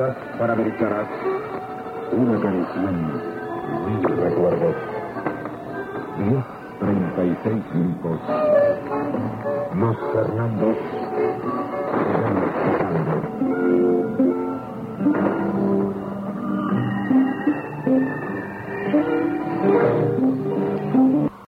para Panamericanas. Una canción, mil recuerdos. 10.36 minutos. Los Fernandos